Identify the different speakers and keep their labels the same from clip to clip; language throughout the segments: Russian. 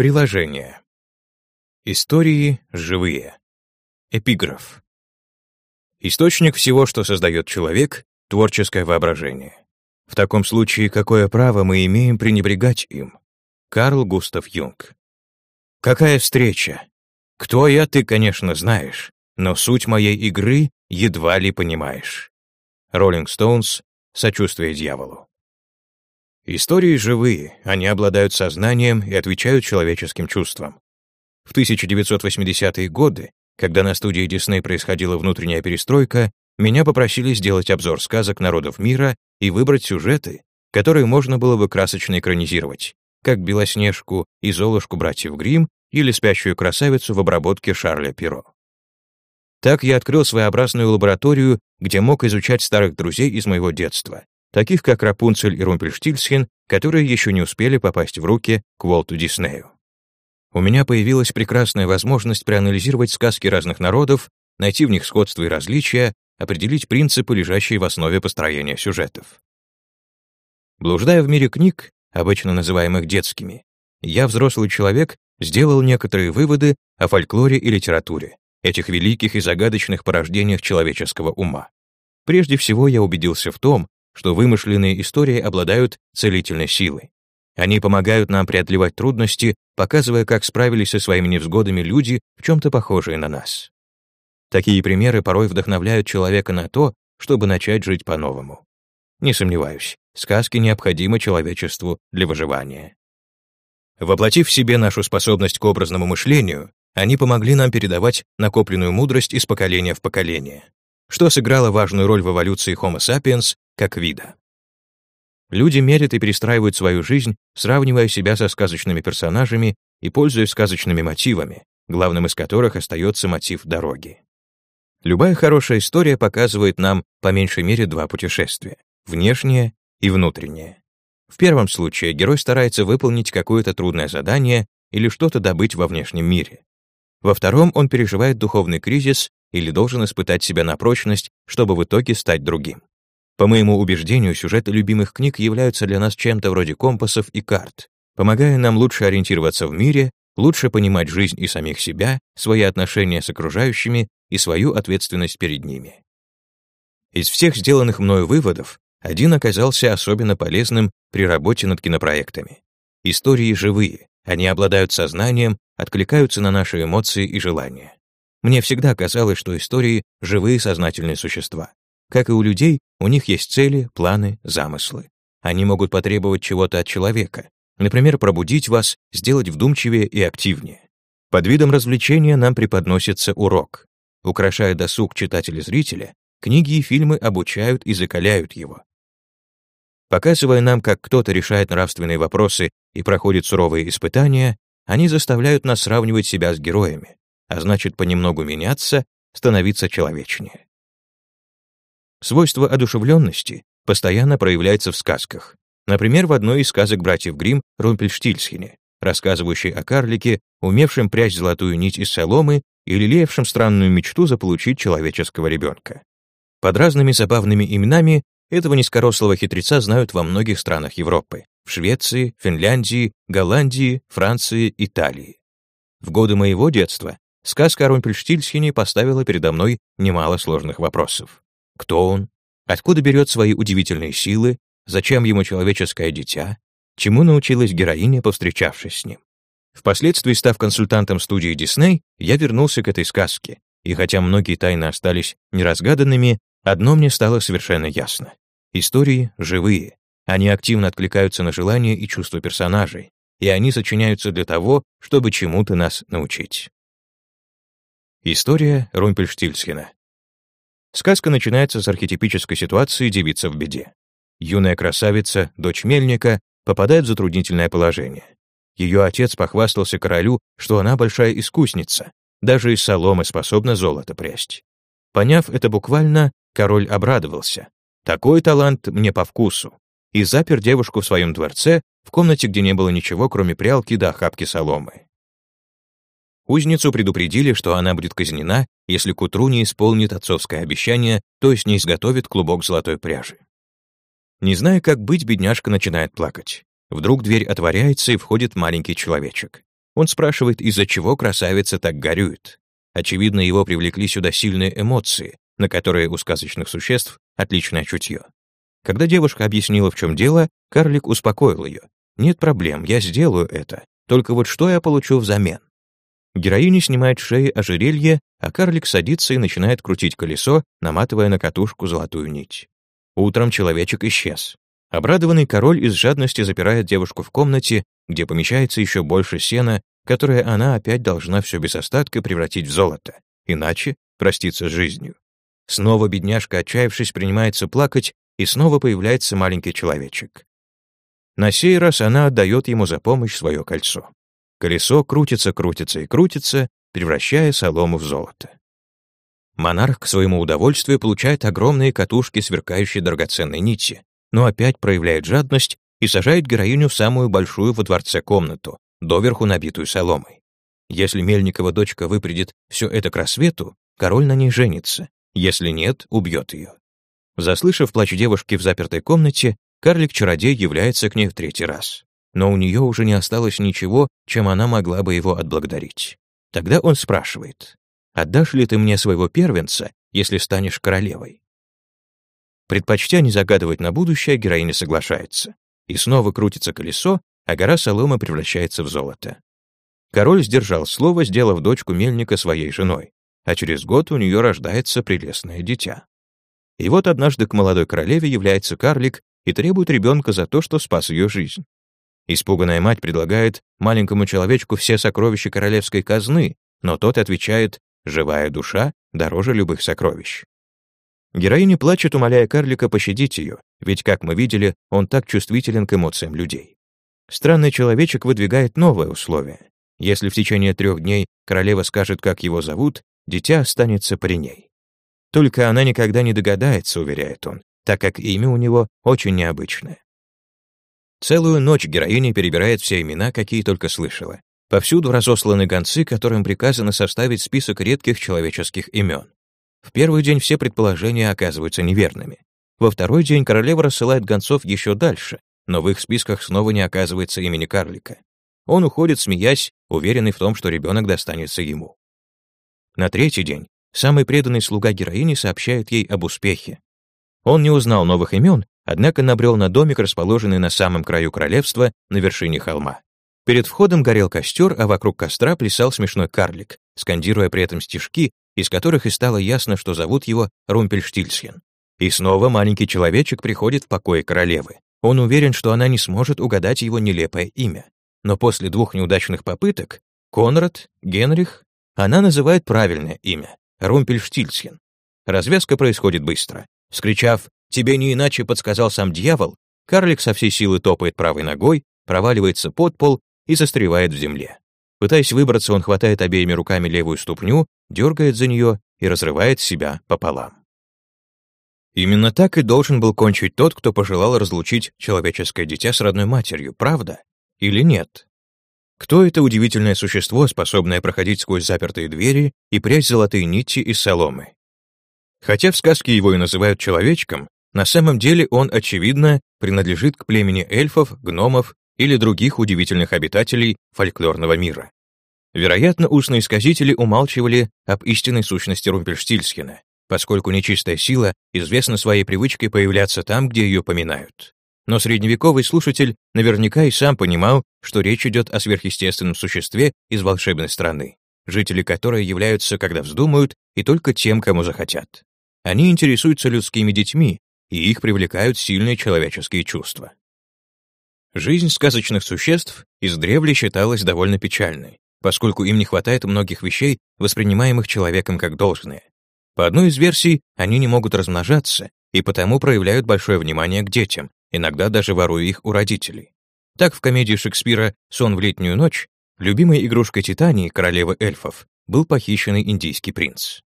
Speaker 1: Приложение. Истории живые. Эпиграф. Источник всего, что создает человек — творческое воображение. В таком случае, какое право мы имеем пренебрегать им? Карл Густав Юнг. Какая встреча? Кто я, ты, конечно, знаешь, но суть моей игры едва ли понимаешь. Роллинг Стоунс. Сочувствие дьяволу. Истории живые, они обладают сознанием и отвечают человеческим чувствам. В 1980-е годы, когда на студии Дисней происходила внутренняя перестройка, меня попросили сделать обзор сказок народов мира и выбрать сюжеты, которые можно было бы красочно экранизировать, как «Белоснежку» и «Золушку братьев Гримм» или «Спящую красавицу» в обработке Шарля Перо. Так я открыл своеобразную лабораторию, где мог изучать старых друзей из моего детства, таких как Рапунцель и Румпельштильцхен, которые еще не успели попасть в руки к Уолту Диснею. У меня появилась прекрасная возможность проанализировать сказки разных народов, найти в них сходства и различия, определить принципы, лежащие в основе построения сюжетов. Блуждая в мире книг, обычно называемых детскими, я, взрослый человек, сделал некоторые выводы о фольклоре и литературе, этих великих и загадочных порождениях человеческого ума. Прежде всего, я убедился в том, что вымышленные истории обладают целительной силой. Они помогают нам преодолевать трудности, показывая, как справились со своими невзгодами люди, в чем-то похожие на нас. Такие примеры порой вдохновляют человека на то, чтобы начать жить по-новому. Не сомневаюсь, сказки необходимы человечеству для выживания. Воплотив в себе нашу способность к образному мышлению, они помогли нам передавать накопленную мудрость из поколения в поколение что сыграло важную роль в эволюции Homo sapiens как вида. Люди мерят и перестраивают свою жизнь, сравнивая себя со сказочными персонажами и пользуясь сказочными мотивами, главным из которых остается мотив дороги. Любая хорошая история показывает нам по меньшей мере два путешествия — внешнее и внутреннее. В первом случае герой старается выполнить какое-то трудное задание или что-то добыть во внешнем мире. Во втором он переживает духовный кризис или должен испытать себя на прочность, чтобы в итоге стать другим. По моему убеждению, сюжеты любимых книг являются для нас чем-то вроде компасов и карт, помогая нам лучше ориентироваться в мире, лучше понимать жизнь и самих себя, свои отношения с окружающими и свою ответственность перед ними. Из всех сделанных мною выводов, один оказался особенно полезным при работе над кинопроектами. Истории живые, они обладают сознанием, откликаются на наши эмоции и желания. Мне всегда казалось, что истории — живые сознательные существа. Как и у людей, у них есть цели, планы, замыслы. Они могут потребовать чего-то от человека, например, пробудить вас, сделать вдумчивее и активнее. Под видом развлечения нам преподносится урок. Украшая досуг читателя-зрителя, книги и фильмы обучают и закаляют его. Показывая нам, как кто-то решает нравственные вопросы и проходит суровые испытания, они заставляют нас сравнивать себя с героями, а значит понемногу меняться, становиться человечнее. Свойство одушевленности постоянно проявляется в сказках. Например, в одной из сказок братьев Гримм Румпельштильцхене, рассказывающей о карлике, умевшем прясть золотую нить из соломы и лелеявшем странную мечту заполучить человеческого ребенка. Под разными забавными именами этого низкорослого хитреца знают во многих странах Европы — в Швеции, Финляндии, Голландии, Франции, Италии. В годы моего детства Сказка о Румпельштильцхене поставила передо мной немало сложных вопросов. Кто он? Откуда берет свои удивительные силы? Зачем ему человеческое дитя? Чему научилась героиня, повстречавшись с ним? Впоследствии, став консультантом студии Дисней, я вернулся к этой сказке, и хотя многие тайны остались неразгаданными, одно мне стало совершенно ясно. Истории живые, они активно откликаются на желания и чувства персонажей, и они сочиняются для того, чтобы чему-то нас научить. История Румпельштильцхена. Сказка начинается с архетипической ситуации девица в беде. Юная красавица, дочь мельника, попадает в затруднительное положение. Ее отец похвастался королю, что она большая искусница, даже из соломы способна золото прясть. Поняв это буквально, король обрадовался. Такой талант мне по вкусу. И запер девушку в своем дворце, в комнате, где не было ничего, кроме прялки до охапки соломы. Узницу предупредили, что она будет казнена, если к утру не исполнит отцовское обещание, то есть не изготовит клубок золотой пряжи. Не зная, как быть, бедняжка начинает плакать. Вдруг дверь отворяется, и входит маленький человечек. Он спрашивает, из-за чего красавица так горюет. Очевидно, его привлекли сюда сильные эмоции, на которые у сказочных существ отличное чутье. Когда девушка объяснила, в чем дело, карлик успокоил ее. «Нет проблем, я сделаю это. Только вот что я получу взамен?» Героиня снимает с шеи ожерелье, а карлик садится и начинает крутить колесо, наматывая на катушку золотую нить. Утром человечек исчез. Обрадованный король из жадности запирает девушку в комнате, где помещается еще больше сена, которое она опять должна все без остатка превратить в золото, иначе проститься с жизнью. Снова бедняжка, отчаявшись, принимается плакать, и снова появляется маленький человечек. На сей раз она отдает ему за помощь свое кольцо. Колесо крутится, крутится и крутится, превращая солому в золото. Монарх к своему удовольствию получает огромные катушки сверкающей драгоценной нити, но опять проявляет жадность и сажает героиню в самую большую во дворце комнату, доверху набитую соломой. Если Мельникова дочка выпредит все это к рассвету, король на ней женится, если нет, убьет ее. Заслышав плач девушки в запертой комнате, карлик-чародей является к ней в третий раз но у нее уже не осталось ничего, чем она могла бы его отблагодарить. Тогда он спрашивает, «Отдашь ли ты мне своего первенца, если станешь королевой?» Предпочтя не загадывать на будущее, героиня соглашается. И снова крутится колесо, а гора соломы превращается в золото. Король сдержал слово, сделав дочку мельника своей женой, а через год у нее рождается прелестное дитя. И вот однажды к молодой королеве является карлик и требует ребенка за то, что спас ее жизнь. Испуганная мать предлагает маленькому человечку все сокровища королевской казны, но тот отвечает «живая душа дороже любых сокровищ». Героиня плачет, умоляя карлика пощадить ее, ведь, как мы видели, он так чувствителен к эмоциям людей. Странный человечек выдвигает новое условие. Если в течение трех дней королева скажет, как его зовут, дитя останется при ней. Только она никогда не догадается, уверяет он, так как имя у него очень необычное. Целую ночь героиня перебирает все имена, какие только слышала. Повсюду разосланы гонцы, которым приказано составить список редких человеческих имен. В первый день все предположения оказываются неверными. Во второй день королева рассылает гонцов еще дальше, но в их списках снова не оказывается имени карлика. Он уходит, смеясь, уверенный в том, что ребенок достанется ему. На третий день самый преданный слуга героини сообщает ей об успехе. Он не узнал новых имен, однако набрел на домик, расположенный на самом краю королевства, на вершине холма. Перед входом горел костер, а вокруг костра плясал смешной карлик, скандируя при этом стишки, из которых и стало ясно, что зовут его Румпельштильсхен. И снова маленький человечек приходит в покое королевы. Он уверен, что она не сможет угадать его нелепое имя. Но после двух неудачных попыток Конрад, Генрих, она называет правильное имя — Румпельштильсхен. Развязка происходит быстро. Скричав «Тебе не иначе», подсказал сам дьявол, карлик со всей силы топает правой ногой, проваливается под пол и застревает в земле. Пытаясь выбраться, он хватает обеими руками левую ступню, дергает за нее и разрывает себя пополам. Именно так и должен был кончить тот, кто пожелал разлучить человеческое дитя с родной матерью, правда? Или нет? Кто это удивительное существо, способное проходить сквозь запертые двери и прячь золотые нити из соломы? Хотя в сказке его и называют человечком, на самом деле он, очевидно, принадлежит к племени эльфов, гномов или других удивительных обитателей фольклорного мира. Вероятно, устные сказители умалчивали об истинной сущности Румпельштильсхена, поскольку нечистая сила известна своей привычкой появляться там, где ее поминают. Но средневековый слушатель наверняка и сам понимал, что речь идет о сверхъестественном существе из волшебной страны, жители которой являются, когда вздумают, и только тем, кому захотят. Они интересуются людскими детьми, и их привлекают сильные человеческие чувства. Жизнь сказочных существ издревле считалась довольно печальной, поскольку им не хватает многих вещей, воспринимаемых человеком как должное. По одной из версий, они не могут размножаться и потому проявляют большое внимание к детям, иногда даже воруя их у родителей. Так в комедии Шекспира «Сон в летнюю ночь» любимой игрушкой Титании, королевы эльфов, был похищенный индийский принц.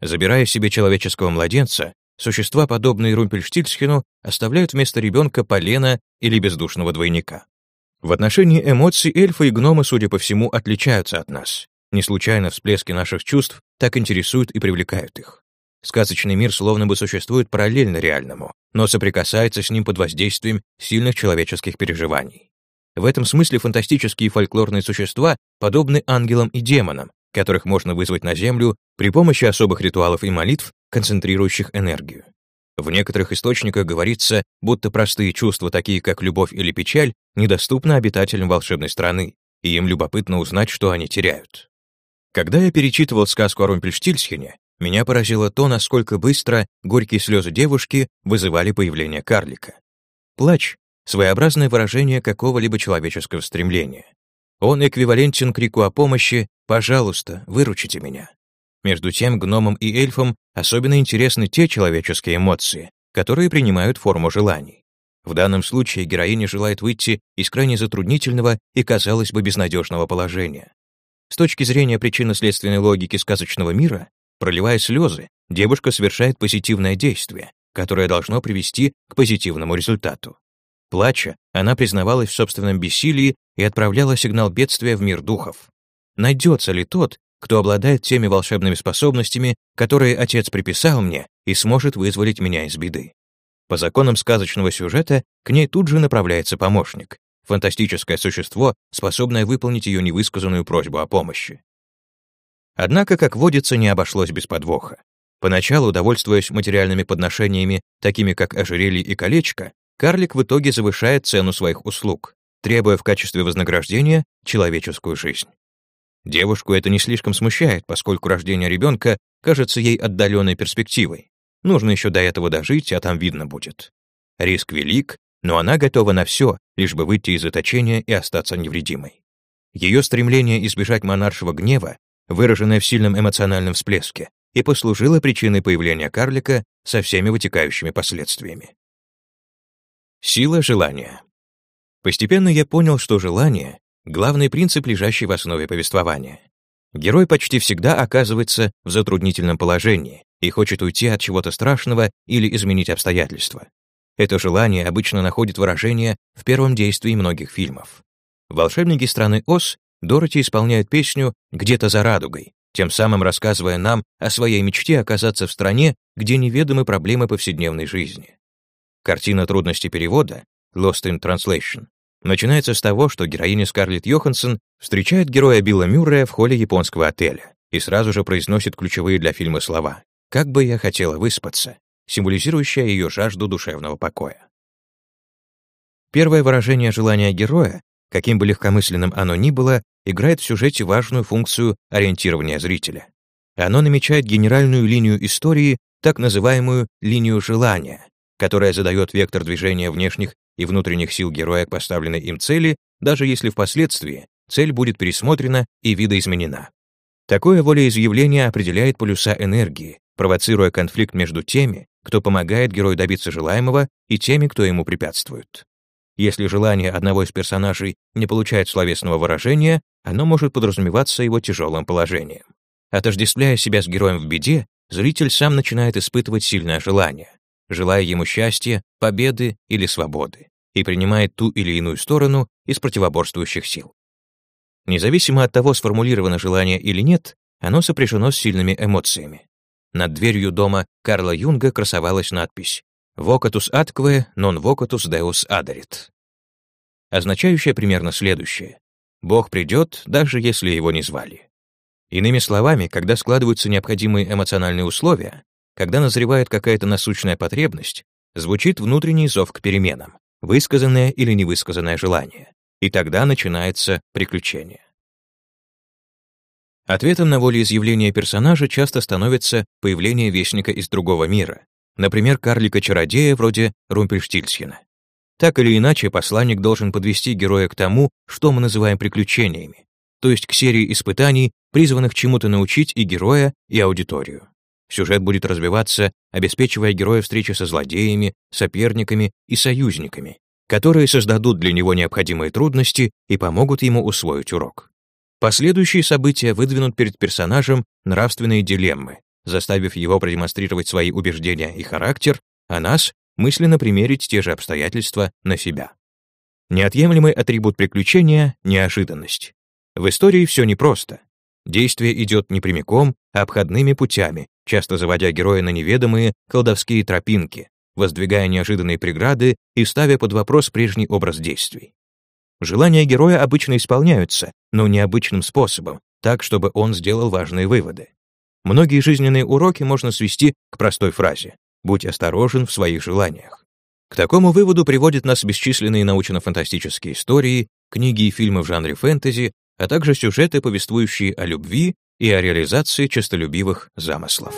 Speaker 1: Забирая себе человеческого младенца, существа, подобные Румпельштильцхену, оставляют вместо ребенка полена или бездушного двойника. В отношении эмоций эльфы и гномы, судя по всему, отличаются от нас. Не случайно всплески наших чувств так интересуют и привлекают их. Сказочный мир словно бы существует параллельно реальному, но соприкасается с ним под воздействием сильных человеческих переживаний. В этом смысле фантастические фольклорные существа подобны ангелам и демонам, которых можно вызвать на Землю при помощи особых ритуалов и молитв, концентрирующих энергию. В некоторых источниках говорится, будто простые чувства, такие как любовь или печаль, недоступны обитателям волшебной страны, и им любопытно узнать, что они теряют. Когда я перечитывал сказку о Румпельштильсхене, меня поразило то, насколько быстро горькие слезы девушки вызывали появление карлика. Плач — своеобразное выражение какого-либо человеческого стремления. Он эквивалентен крику о помощи «пожалуйста, выручите меня». Между тем, гномам и эльфам особенно интересны те человеческие эмоции, которые принимают форму желаний. В данном случае героиня желает выйти из крайне затруднительного и, казалось бы, безнадежного положения. С точки зрения причинно-следственной логики сказочного мира, проливая слезы, девушка совершает позитивное действие, которое должно привести к позитивному результату. Плача, она признавалась в собственном бессилии и отправляла сигнал бедствия в мир духов. Найдется ли тот, кто обладает теми волшебными способностями, которые отец приписал мне и сможет вызволить меня из беды. По законам сказочного сюжета к ней тут же направляется помощник, фантастическое существо, способное выполнить ее невысказанную просьбу о помощи. Однако, как водится, не обошлось без подвоха. Поначалу, довольствуясь материальными подношениями, такими как ожерелье и колечко, карлик в итоге завышает цену своих услуг, требуя в качестве вознаграждения человеческую жизнь. Девушку это не слишком смущает, поскольку рождение ребенка кажется ей отдаленной перспективой. Нужно еще до этого дожить, а там видно будет. Риск велик, но она готова на все, лишь бы выйти из заточения и остаться невредимой. Ее стремление избежать монаршего гнева, выраженное в сильном эмоциональном всплеске, и послужило причиной появления карлика со всеми вытекающими последствиями. Сила желания. Постепенно я понял, что желание главный принцип, лежащий в основе повествования. Герой почти всегда оказывается в затруднительном положении и хочет уйти от чего-то страшного или изменить обстоятельства. Это желание обычно находит выражение в первом действии многих фильмов. Волшебники страны Оз Дороти исполняют песню «Где-то за радугой», тем самым рассказывая нам о своей мечте оказаться в стране, где неведомы проблемы повседневной жизни. Картина трудности перевода Lost in Translation Начинается с того, что героиня Скарлетт Йоханссон встречает героя Билла Мюррея в холле японского отеля и сразу же произносит ключевые для фильма слова «Как бы я хотела выспаться», символизирующая ее жажду душевного покоя. Первое выражение желания героя, каким бы легкомысленным оно ни было, играет в сюжете важную функцию ориентирования зрителя. Оно намечает генеральную линию истории, так называемую линию желания, которая задает вектор движения внешних и внутренних сил героя к поставленной им цели, даже если впоследствии цель будет пересмотрена и видоизменена. Такое волеизъявление определяет полюса энергии, провоцируя конфликт между теми, кто помогает герою добиться желаемого, и теми, кто ему препятствует. Если желание одного из персонажей не получает словесного выражения, оно может подразумеваться его тяжелым положением. Отождествляя себя с героем в беде, зритель сам начинает испытывать сильное желание желая ему счастья, победы или свободы, и принимает ту или иную сторону из противоборствующих сил. Независимо от того, сформулировано желание или нет, оно сопряжено с сильными эмоциями. Над дверью дома Карла Юнга красовалась надпись «Vocatus atque non vocatus deus aderit», означающая примерно следующее «Бог придет, даже если его не звали». Иными словами, когда складываются необходимые эмоциональные условия, когда назревает какая-то насущная потребность, звучит внутренний зов к переменам, высказанное или невысказанное желание, и тогда начинается приключение. Ответом на волеизъявление персонажа часто становится появление вестника из другого мира, например, карлика-чародея вроде Румпельштильсхена. Так или иначе, посланник должен подвести героя к тому, что мы называем приключениями, то есть к серии испытаний, призванных чему-то научить и героя, и аудиторию. Сюжет будет развиваться, обеспечивая героя встречи со злодеями, соперниками и союзниками, которые создадут для него необходимые трудности и помогут ему усвоить урок. Последующие события выдвинут перед персонажем нравственные дилеммы, заставив его продемонстрировать свои убеждения и характер, а нас мысленно примерить те же обстоятельства на себя. Неотъемлемый атрибут приключения — неожиданность. В истории все непросто. Действие идет не прямиком, а обходными путями, часто заводя героя на неведомые колдовские тропинки, воздвигая неожиданные преграды и ставя под вопрос прежний образ действий. Желания героя обычно исполняются, но необычным способом, так, чтобы он сделал важные выводы. Многие жизненные уроки можно свести к простой фразе «Будь осторожен в своих желаниях». К такому выводу приводят нас бесчисленные научно-фантастические истории, книги и фильмы в жанре фэнтези, а также сюжеты, повествующие о любви и о реализации честолюбивых замыслов.